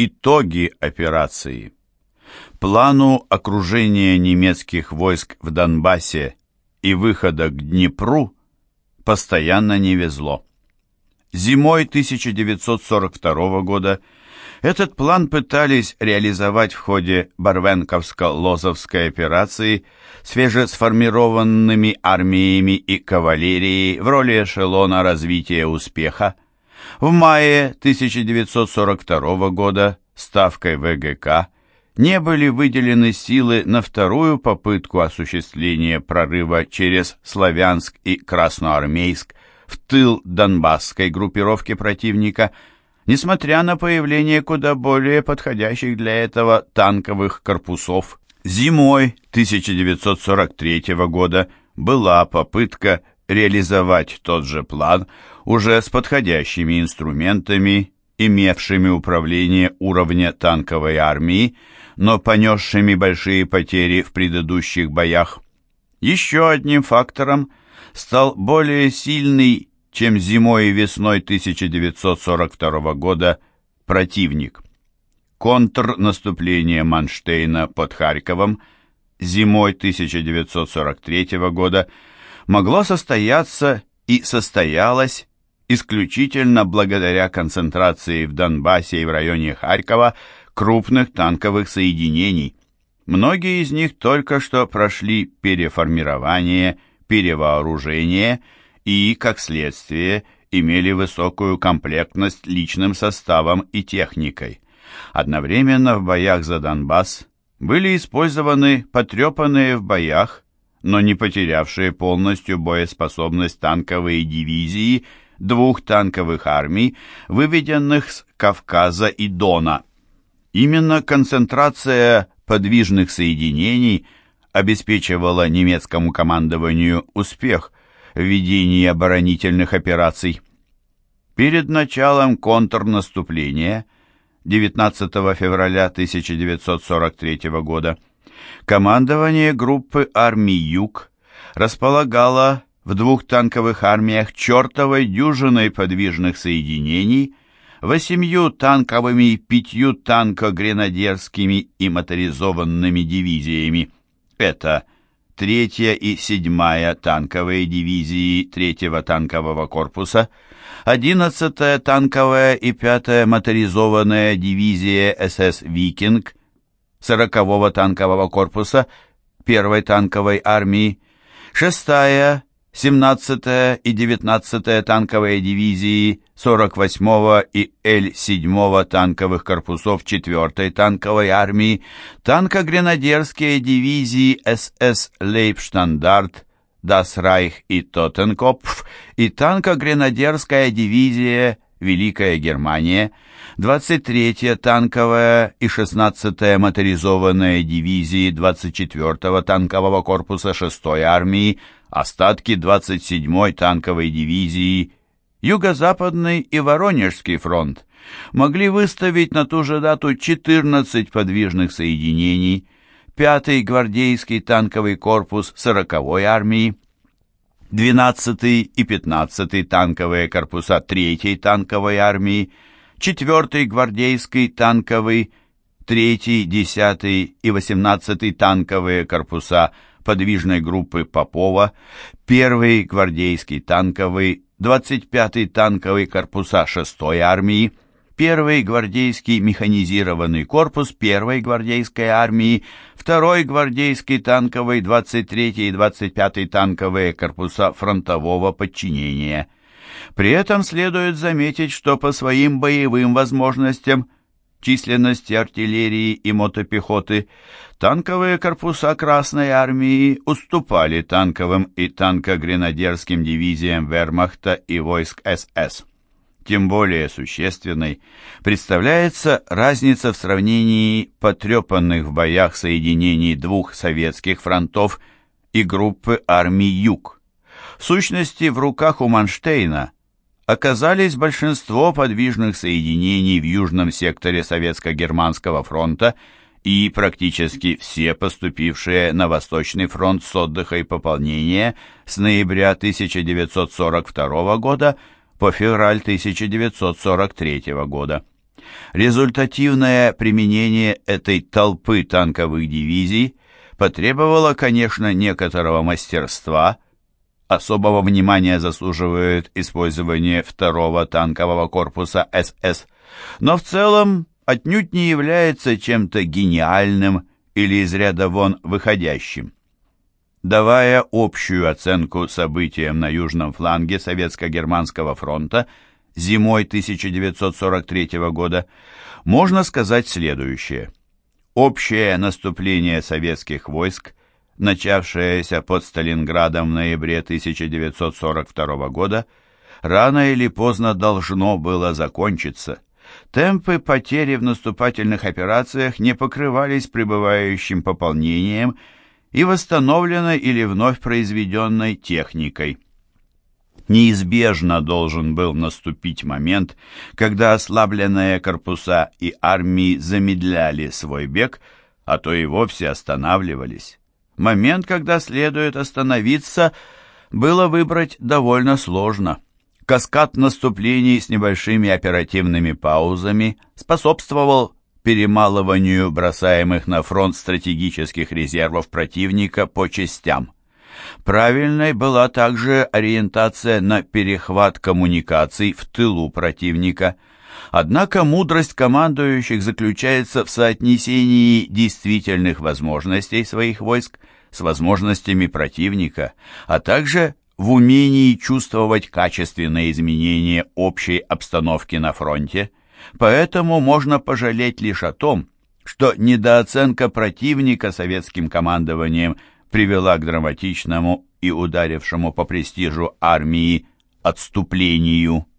Итоги операции. Плану окружения немецких войск в Донбассе и выхода к Днепру постоянно не везло. Зимой 1942 года этот план пытались реализовать в ходе Барвенковско-Лозовской операции свежесформированными армиями и кавалерией в роли эшелона развития успеха, в мае 1942 года ставкой ВГК не были выделены силы на вторую попытку осуществления прорыва через Славянск и Красноармейск в тыл Донбасской группировки противника, несмотря на появление куда более подходящих для этого танковых корпусов. Зимой 1943 года была попытка реализовать тот же план уже с подходящими инструментами, имевшими управление уровня танковой армии, но понесшими большие потери в предыдущих боях. Еще одним фактором стал более сильный, чем зимой и весной 1942 года, противник. Контрнаступление Манштейна под Харьковом зимой 1943 года – могло состояться и состоялось исключительно благодаря концентрации в Донбассе и в районе Харькова крупных танковых соединений. Многие из них только что прошли переформирование, перевооружение и, как следствие, имели высокую комплектность личным составом и техникой. Одновременно в боях за Донбасс были использованы потрепанные в боях но не потерявшие полностью боеспособность танковые дивизии двух танковых армий, выведенных с Кавказа и Дона. Именно концентрация подвижных соединений обеспечивала немецкому командованию успех в ведении оборонительных операций. Перед началом контрнаступления 19 февраля 1943 года Командование группы армий «Юг» располагало в двух танковых армиях чертовой дюжиной подвижных соединений, восемью танковыми, пятью танко-гренадерскими и моторизованными дивизиями. Это третья и седьмая танковые дивизии третьего танкового корпуса, одиннадцатая танковая и пятая моторизованная дивизия СС «Викинг», 40-го танкового корпуса 1-й танковой армии, 6-я, 17-я и 19-я танковые дивизии 48-го и Л-7 танковых корпусов 4-й танковой армии, танкогренадерские дивизии СС «Лейбштандарт», «Das Reich» и «Тоттенкопф» и танкогренадерская дивизия «Великая Германия», 23-я танковая и 16-я моторизованная дивизии 24-го танкового корпуса 6-й армии, остатки 27-й танковой дивизии, Юго-Западный и Воронежский фронт могли выставить на ту же дату 14 подвижных соединений, 5-й гвардейский танковый корпус 40-й армии, 12-й и 15-й танковые корпуса 3-й танковой армии, 4-й гвардейский танковый, 3-й, 10-й и 18-й танковые корпуса подвижной группы Попова, 1-й гвардейский танковый, 25-й танковый корпуса 6-й армии, 1-й гвардейский механизированный корпус 1-й гвардейской армии, 2-й гвардейский танковый, 23-й и 25-й танковые корпуса фронтового подчинения – при этом следует заметить, что по своим боевым возможностям, численности артиллерии и мотопехоты, танковые корпуса Красной Армии уступали танковым и танкогренадерским дивизиям вермахта и войск СС. Тем более существенной представляется разница в сравнении потрепанных в боях соединений двух советских фронтов и группы армий «Юг». В сущности, в руках у Манштейна оказались большинство подвижных соединений в южном секторе Советско-Германского фронта и практически все поступившие на Восточный фронт с отдыха и пополнения с ноября 1942 года по февраль 1943 года. Результативное применение этой толпы танковых дивизий потребовало, конечно, некоторого мастерства. Особого внимания заслуживает использование второго танкового корпуса СС, но в целом отнюдь не является чем-то гениальным или из ряда вон выходящим. Давая общую оценку событиям на южном фланге Советско-Германского фронта зимой 1943 года, можно сказать следующее. Общее наступление советских войск, начавшееся под Сталинградом в ноябре 1942 года, рано или поздно должно было закончиться. Темпы потери в наступательных операциях не покрывались прибывающим пополнением и восстановленной или вновь произведенной техникой. Неизбежно должен был наступить момент, когда ослабленные корпуса и армии замедляли свой бег, а то и вовсе останавливались. Момент, когда следует остановиться, было выбрать довольно сложно. Каскад наступлений с небольшими оперативными паузами способствовал перемалыванию бросаемых на фронт стратегических резервов противника по частям. Правильной была также ориентация на перехват коммуникаций в тылу противника. Однако мудрость командующих заключается в соотнесении действительных возможностей своих войск с возможностями противника, а также в умении чувствовать качественные изменения общей обстановки на фронте. Поэтому можно пожалеть лишь о том, что недооценка противника советским командованием привела к драматичному и ударившему по престижу армии отступлению.